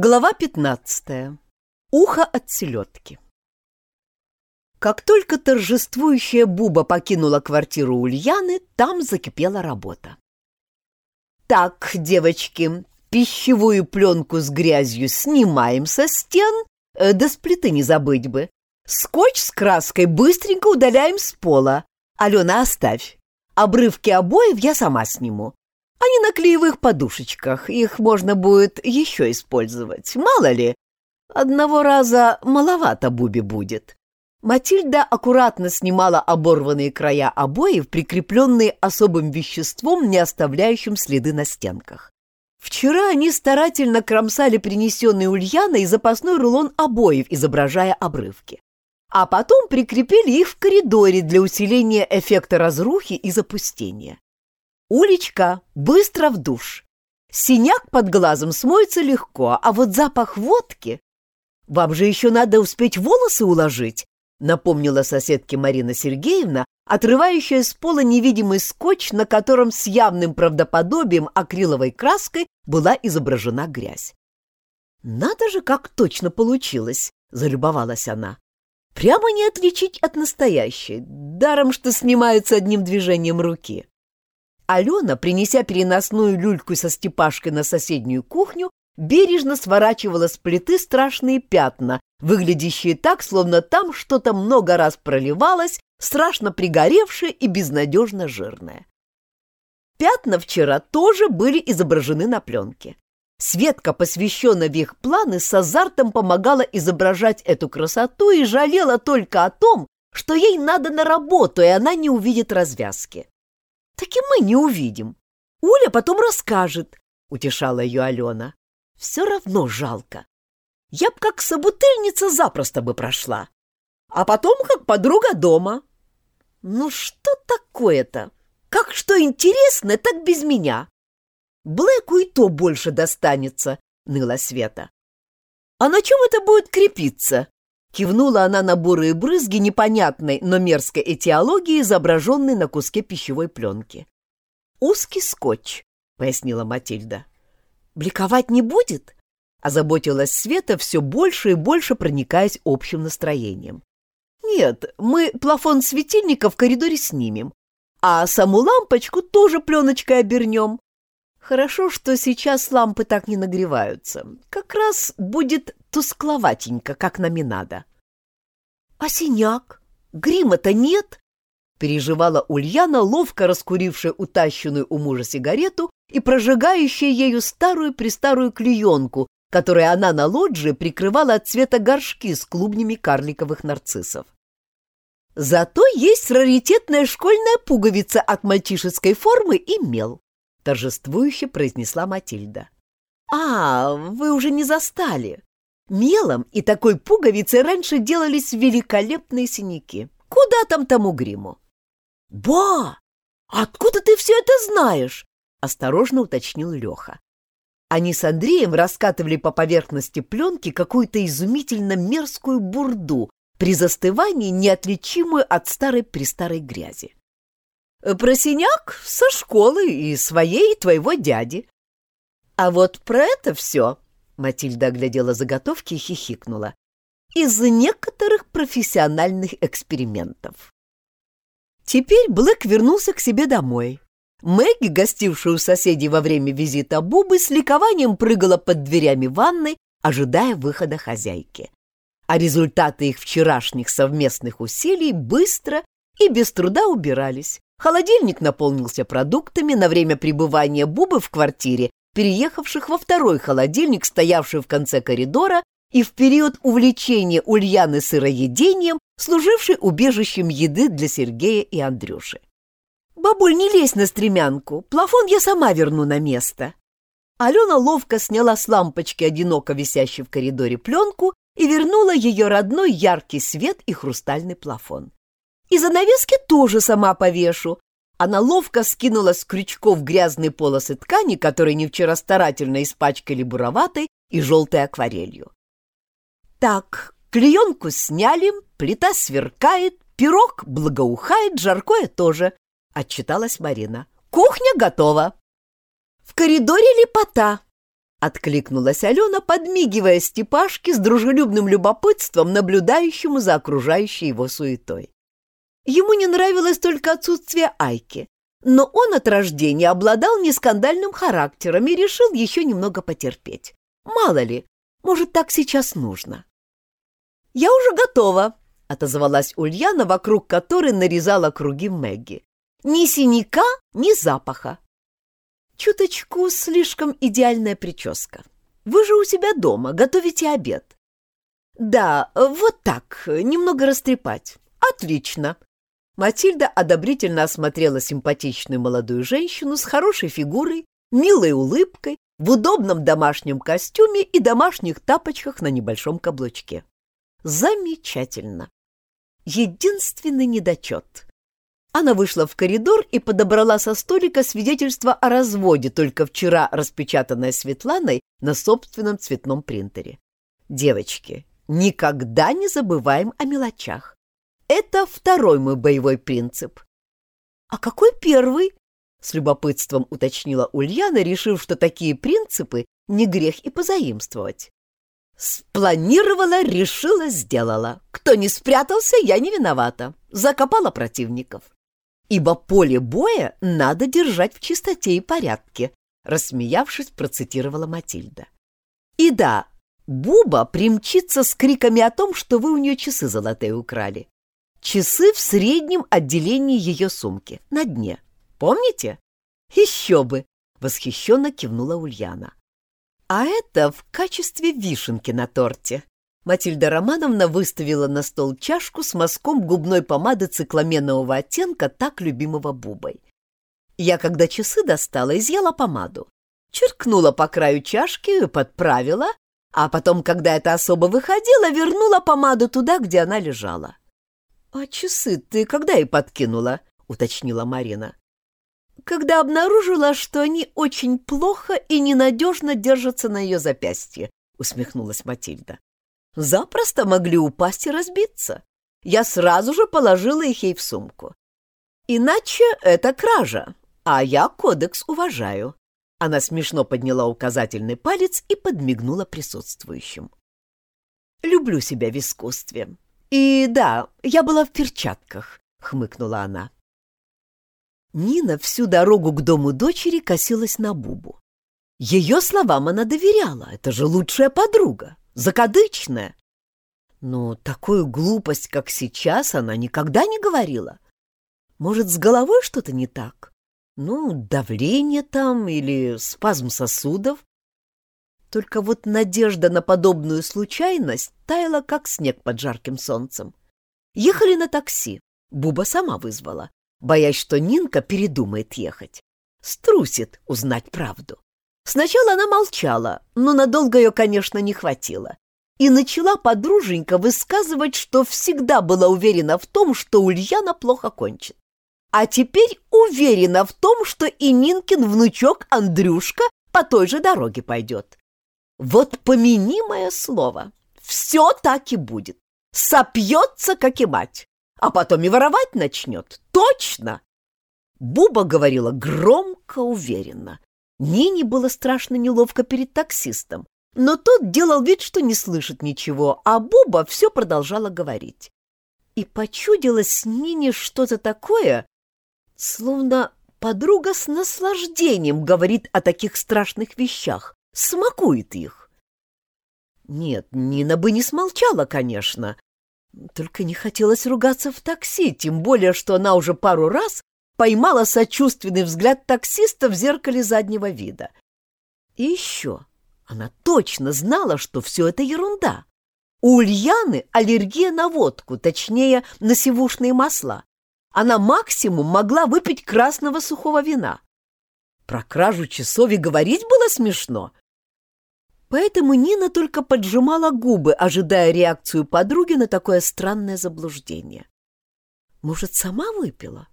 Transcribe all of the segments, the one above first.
Глава 15. Ухо от селедки. Как только торжествующая Буба покинула квартиру Ульяны, там закипела работа. «Так, девочки, пищевую пленку с грязью снимаем со стен, э, да с плиты не забыть бы. Скотч с краской быстренько удаляем с пола. Алена, оставь. Обрывки обоев я сама сниму. Они на клеевых подушечках, их можно будет еще использовать. Мало ли, одного раза маловато Буби будет. Матильда аккуратно снимала оборванные края обоев, прикрепленные особым веществом, не оставляющим следы на стенках. Вчера они старательно кромсали принесенный Ульяной запасной рулон обоев, изображая обрывки. А потом прикрепили их в коридоре для усиления эффекта разрухи и запустения. Улечка, быстро в душ. Синяк под глазом смоется легко, а вот запах водки... Вам же еще надо успеть волосы уложить, напомнила соседке Марина Сергеевна, отрывающая с пола невидимый скотч, на котором с явным правдоподобием акриловой краской была изображена грязь. «Надо же, как точно получилось!» — залюбовалась она. «Прямо не отличить от настоящей, даром что снимаются одним движением руки». Алена, принеся переносную люльку со степашкой на соседнюю кухню, бережно сворачивала с плиты страшные пятна, выглядящие так, словно там что-то много раз проливалось, страшно пригоревшее и безнадежно жирное. Пятна вчера тоже были изображены на пленке. Светка, посвященная в их планы, с азартом помогала изображать эту красоту и жалела только о том, что ей надо на работу, и она не увидит развязки. Так и мы не увидим. Уля потом расскажет, — утешала ее Алена. Все равно жалко. Я б как собутыльница запросто бы прошла. А потом как подруга дома. Ну что такое-то? Как что интересно, так без меня. Блэку и то больше достанется, — ныла Света. А на чем это будет крепиться? Кивнула она на бурые брызги непонятной, но мерзкой этиологии, изображенной на куске пищевой пленки. «Узкий скотч», — пояснила Матильда. «Бликовать не будет?» — озаботилась Света, все больше и больше проникаясь общим настроением. «Нет, мы плафон светильника в коридоре снимем, а саму лампочку тоже пленочкой обернем. Хорошо, что сейчас лампы так не нагреваются. Как раз будет тускловатенько, как нам и надо. — А синяк? Грима-то нет? — переживала Ульяна, ловко раскурившая утащенную у мужа сигарету и прожигающая ею старую-престарую клеенку, которой она на лоджии прикрывала от цвета горшки с клубнями карликовых нарциссов. Зато есть раритетная школьная пуговица от мальчишеской формы и мел, торжествующе произнесла Матильда. А, вы уже не застали. Мелом и такой пуговицей раньше делались великолепные синяки. Куда там тому гриму? «Ба! Откуда ты все это знаешь?» — осторожно уточнил Леха. Они с Андреем раскатывали по поверхности пленки какую-то изумительно мерзкую бурду, при застывании неотличимую от старой-престарой грязи. «Про синяк со школы и своей, и твоего дяди. А вот про это все Матильда оглядела заготовки и хихикнула. «Из некоторых профессиональных экспериментов». Теперь Блэк вернулся к себе домой. Мэгги, гостившая у соседей во время визита Бубы, с ликованием прыгала под дверями ванной, ожидая выхода хозяйки. А результаты их вчерашних совместных усилий быстро и без труда убирались. Холодильник наполнился продуктами на время пребывания Бубы в квартире переехавших во второй холодильник, стоявший в конце коридора, и в период увлечения Ульяны сыроедением, служивший убежищем еды для Сергея и Андрюши. «Бабуль, не лезь на стремянку, плафон я сама верну на место». Алена ловко сняла с лампочки одиноко висящей в коридоре пленку и вернула ее родной яркий свет и хрустальный плафон. «И занавески тоже сама повешу, она ловко скинула с крючков грязные полосы ткани, которые не вчера старательно испачкали буроватой и желтой акварелью. Так, клеенку сняли, плита сверкает, пирог благоухает, жаркое тоже, — отчиталась Марина. Кухня готова. В коридоре лепота. — откликнулась Алена, подмигивая Степашке с дружелюбным любопытством, наблюдающему за окружающей его суетой. Ему не нравилось только отсутствие Айки, но он от рождения обладал нескандальным характером и решил еще немного потерпеть. Мало ли, может, так сейчас нужно. «Я уже готова», — отозвалась Ульяна, вокруг которой нарезала круги Мэгги. «Ни синяка, ни запаха». «Чуточку слишком идеальная прическа. Вы же у себя дома, готовите обед». «Да, вот так, немного растрепать. Отлично». Матильда одобрительно осмотрела симпатичную молодую женщину с хорошей фигурой, милой улыбкой, в удобном домашнем костюме и домашних тапочках на небольшом каблучке. Замечательно. Единственный недочет. Она вышла в коридор и подобрала со столика свидетельство о разводе, только вчера распечатанное Светланой на собственном цветном принтере. Девочки, никогда не забываем о мелочах. Это второй мой боевой принцип. А какой первый? С любопытством уточнила Ульяна, решив, что такие принципы не грех и позаимствовать. Спланировала, решила, сделала. Кто не спрятался, я не виновата. Закопала противников. Ибо поле боя надо держать в чистоте и порядке, рассмеявшись, процитировала Матильда. И да, Буба примчится с криками о том, что вы у нее часы золотые украли. Часы в среднем отделении ее сумки, на дне. Помните? Еще бы! Восхищенно кивнула Ульяна. А это в качестве вишенки на торте. Матильда Романовна выставила на стол чашку с мазком губной помады цикламенового оттенка, так любимого Бубой. Я, когда часы достала, изъяла помаду. Черкнула по краю чашки, подправила, а потом, когда это особо выходило, вернула помаду туда, где она лежала. — А часы ты когда и подкинула? — уточнила Марина когда обнаружила, что они очень плохо и ненадежно держатся на ее запястье, — усмехнулась Матильда. Запросто могли упасть и разбиться. Я сразу же положила их ей в сумку. Иначе это кража, а я кодекс уважаю. Она смешно подняла указательный палец и подмигнула присутствующим. «Люблю себя в искусстве. И да, я была в перчатках», — хмыкнула она. Нина всю дорогу к дому дочери косилась на Бубу. Ее словам она доверяла, это же лучшая подруга, закадычная. Но такую глупость, как сейчас, она никогда не говорила. Может, с головой что-то не так? Ну, давление там или спазм сосудов? Только вот надежда на подобную случайность таяла, как снег под жарким солнцем. Ехали на такси. Буба сама вызвала боясь, что Нинка передумает ехать. Струсит узнать правду. Сначала она молчала, но надолго ее, конечно, не хватило. И начала подруженька высказывать, что всегда была уверена в том, что Ульяна плохо кончит. А теперь уверена в том, что и Нинкин внучок Андрюшка по той же дороге пойдет. Вот помяни мое слово, все так и будет. Сопьется, как и мать а потом и воровать начнет. Точно!» Буба говорила громко, уверенно. Нине было страшно неловко перед таксистом, но тот делал вид, что не слышит ничего, а Буба все продолжала говорить. И почудилось Нине что-то такое, словно подруга с наслаждением говорит о таких страшных вещах, смакует их. Нет, Нина бы не смолчала, конечно, только не хотелось ругаться в такси, тем более, что она уже пару раз поймала сочувственный взгляд таксиста в зеркале заднего вида. И еще она точно знала, что все это ерунда. У Ульяны аллергия на водку, точнее, на сивушные масла. Она максимум могла выпить красного сухого вина. Про кражу часов и говорить было смешно. Поэтому Нина только поджимала губы, ожидая реакцию подруги на такое странное заблуждение. Может, сама выпила?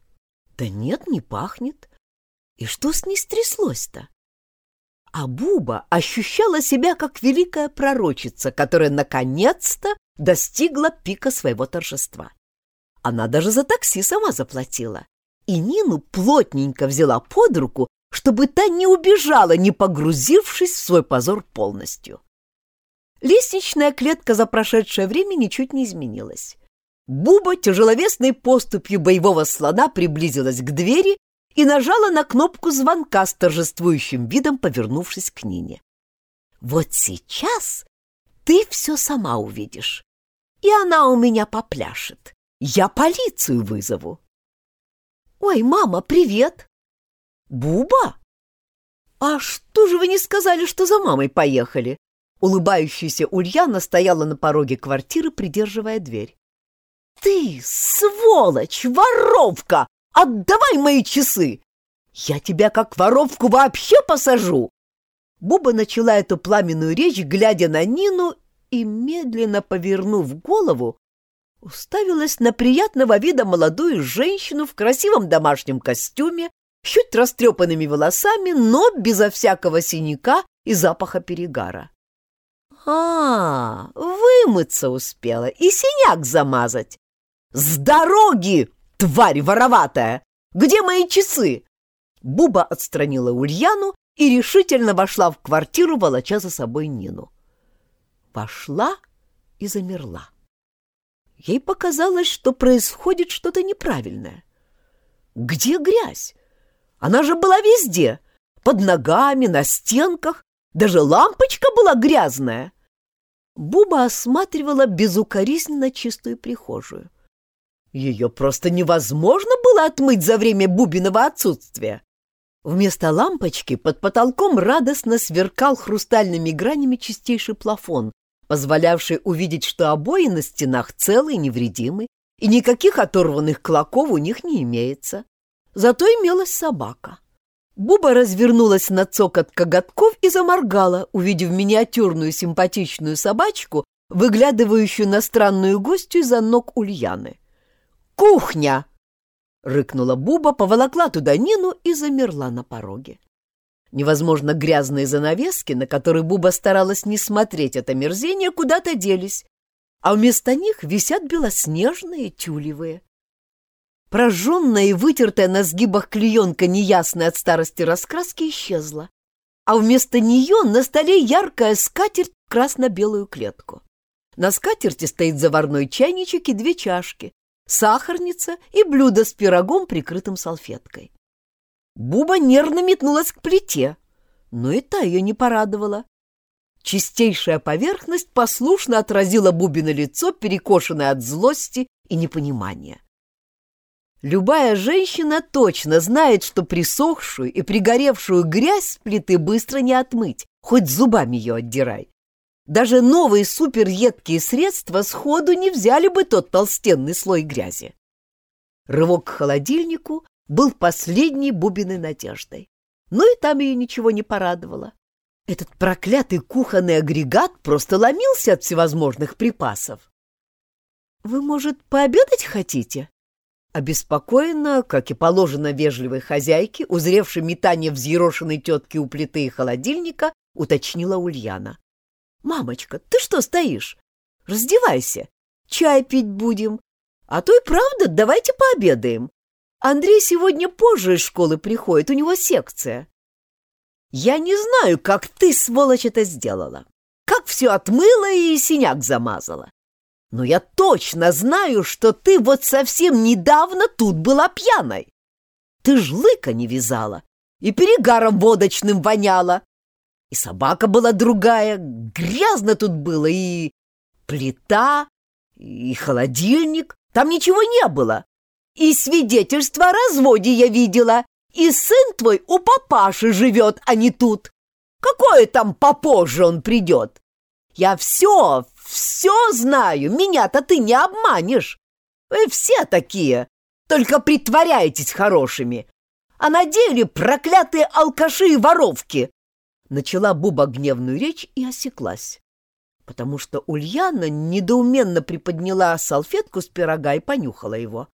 Да нет, не пахнет. И что с ней стряслось-то? А Буба ощущала себя как великая пророчица, которая наконец-то достигла пика своего торжества. Она даже за такси сама заплатила. И Нину плотненько взяла под руку, чтобы та не убежала, не погрузившись в свой позор полностью. Лестничная клетка за прошедшее время ничуть не изменилась. Буба тяжеловесной поступью боевого слона приблизилась к двери и нажала на кнопку звонка с торжествующим видом, повернувшись к Нине. «Вот сейчас ты все сама увидишь, и она у меня попляшет. Я полицию вызову». «Ой, мама, привет!» «Буба? А что же вы не сказали, что за мамой поехали?» Улыбающаяся Ульяна стояла на пороге квартиры, придерживая дверь. «Ты, сволочь, воровка! Отдавай мои часы! Я тебя как воровку вообще посажу!» Буба начала эту пламенную речь, глядя на Нину, и, медленно повернув голову, уставилась на приятного вида молодую женщину в красивом домашнем костюме, чуть растрепанными волосами, но безо всякого синяка и запаха перегара. «А, вымыться успела и синяк замазать! С дороги, тварь вороватая! Где мои часы?» Буба отстранила Ульяну и решительно вошла в квартиру, волоча за собой Нину. Пошла и замерла. Ей показалось, что происходит что-то неправильное. Где грязь? Она же была везде, под ногами, на стенках, даже лампочка была грязная. Буба осматривала безукоризненно чистую прихожую. Ее просто невозможно было отмыть за время Бубиного отсутствия. Вместо лампочки под потолком радостно сверкал хрустальными гранями чистейший плафон, позволявший увидеть, что обои на стенах целые и невредимы, и никаких оторванных клоков у них не имеется. Зато имелась собака. Буба развернулась на цокот коготков и заморгала, увидев миниатюрную симпатичную собачку, выглядывающую на странную гостью из-за ног Ульяны. «Кухня!» — рыкнула Буба, поволокла туда Нину и замерла на пороге. Невозможно грязные занавески, на которые Буба старалась не смотреть это мерзение, куда-то делись, а вместо них висят белоснежные тюлевые. Прожженная и вытертая на сгибах клеенка, неясная от старости раскраски, исчезла, а вместо нее на столе яркая скатерть в красно-белую клетку. На скатерти стоит заварной чайничек и две чашки, сахарница и блюдо с пирогом, прикрытым салфеткой. Буба нервно метнулась к плите, но и та ее не порадовала. Чистейшая поверхность послушно отразила Бубино лицо, перекошенное от злости и непонимания. Любая женщина точно знает, что присохшую и пригоревшую грязь с плиты быстро не отмыть, хоть зубами ее отдирай. Даже новые супередкие средства сходу не взяли бы тот толстенный слой грязи. Рывок к холодильнику был последней бубиной надеждой. Но и там ее ничего не порадовало. Этот проклятый кухонный агрегат просто ломился от всевозможных припасов. «Вы, может, пообедать хотите?» Обеспокоенно, как и положено вежливой хозяйке, узревшей метание взъерошенной тетки у плиты и холодильника, уточнила Ульяна. «Мамочка, ты что стоишь? Раздевайся, чай пить будем. А то и правда, давайте пообедаем. Андрей сегодня позже из школы приходит, у него секция». «Я не знаю, как ты, сволочь, это сделала. Как все отмыла и синяк замазала. Но я точно знаю, что ты вот совсем недавно тут была пьяной. Ты ж лыка не вязала и перегаром водочным воняла. И собака была другая, грязно тут было, и плита, и холодильник. Там ничего не было. И свидетельство о разводе я видела. И сын твой у папаши живет, а не тут. Какое там попозже он придет? Я все, все знаю, меня-то ты не обманешь. Вы все такие, только притворяетесь хорошими. А на деле проклятые алкаши и воровки. Начала Буба гневную речь и осеклась, потому что Ульяна недоуменно приподняла салфетку с пирога и понюхала его,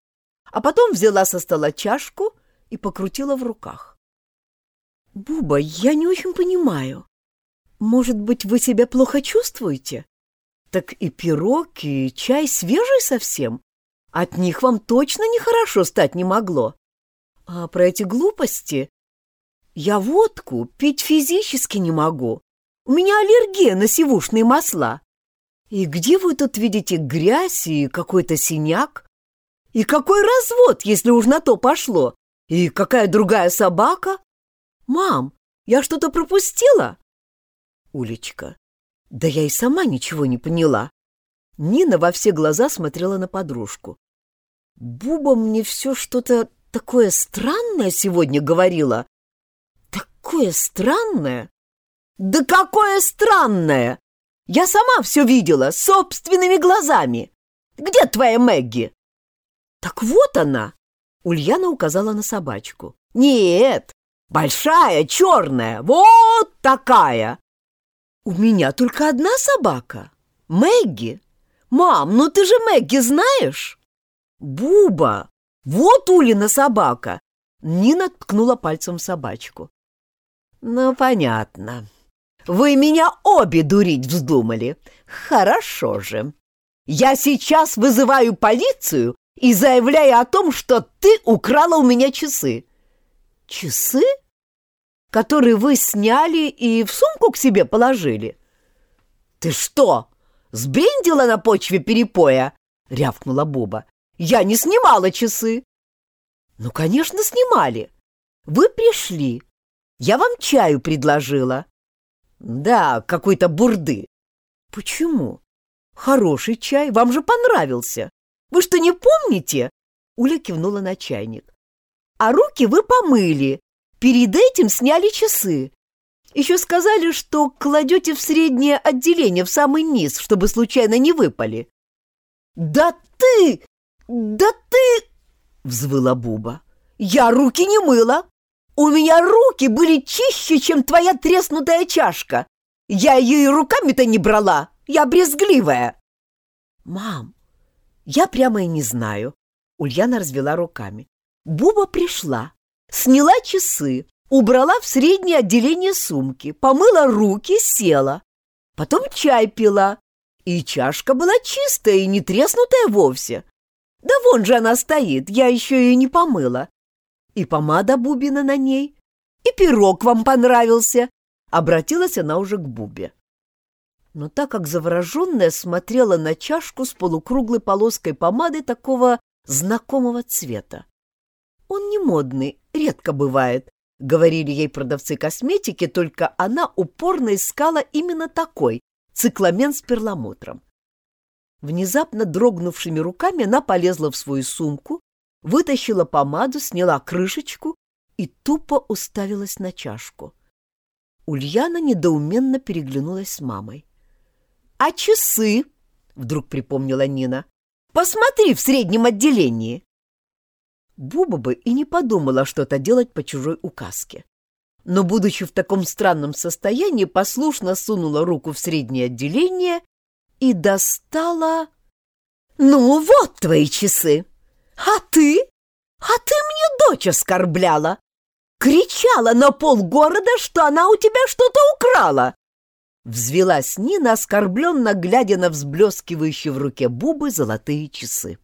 а потом взяла со стола чашку и покрутила в руках. «Буба, я не очень понимаю. Может быть, вы себя плохо чувствуете? Так и пирог, и чай свежий совсем. От них вам точно нехорошо стать не могло. А про эти глупости... Я водку пить физически не могу. У меня аллергия на сивушные масла. И где вы тут видите грязь и какой-то синяк? И какой развод, если уж на то пошло? И какая другая собака? Мам, я что-то пропустила? Улечка. Да я и сама ничего не поняла. Нина во все глаза смотрела на подружку. Буба мне все что-то такое странное сегодня говорила. Такое странное. Да какое странное! Я сама все видела, собственными глазами. Где твоя Мэгги? Так вот она. Ульяна указала на собачку. Нет, большая, черная, вот такая. У меня только одна собака. Мэгги. Мам, ну ты же Мэгги знаешь? Буба, вот Улина собака. Нина ткнула пальцем собачку. Ну, понятно. Вы меня обе дурить вздумали. Хорошо же. Я сейчас вызываю полицию и заявляю о том, что ты украла у меня часы. Часы? Которые вы сняли и в сумку к себе положили? Ты что, сбрендила на почве перепоя? Рявкнула Буба. Я не снимала часы. Ну, конечно, снимали. Вы пришли. Я вам чаю предложила. Да, какой-то бурды. Почему? Хороший чай, вам же понравился. Вы что, не помните? Уля кивнула на чайник. А руки вы помыли. Перед этим сняли часы. Еще сказали, что кладете в среднее отделение, в самый низ, чтобы случайно не выпали. «Да ты! Да ты!» — взвыла Буба. «Я руки не мыла! У меня руки были чище, чем твоя треснутая чашка. Я ее и руками-то не брала. Я брезгливая. Мам, я прямо и не знаю. Ульяна развела руками. Буба пришла, сняла часы, убрала в среднее отделение сумки, помыла руки, села. Потом чай пила, и чашка была чистая и не треснутая вовсе. Да вон же она стоит, я еще ее не помыла. И помада Бубина на ней, и пирог вам понравился. Обратилась она уже к Бубе. Но так как завороженная смотрела на чашку с полукруглой полоской помады такого знакомого цвета. Он не модный, редко бывает, говорили ей продавцы косметики, только она упорно искала именно такой, цикламен с перламутром. Внезапно дрогнувшими руками она полезла в свою сумку, вытащила помаду, сняла крышечку и тупо уставилась на чашку. Ульяна недоуменно переглянулась с мамой. «А часы?» — вдруг припомнила Нина. «Посмотри в среднем отделении!» Буба бы и не подумала что-то делать по чужой указке. Но, будучи в таком странном состоянии, послушно сунула руку в среднее отделение и достала... «Ну, вот твои часы!» А ты? А ты мне дочь оскорбляла. Кричала на полгорода, что она у тебя что-то украла. Взвелась Нина, оскорбленно глядя на взблескивающие в руке Бубы золотые часы.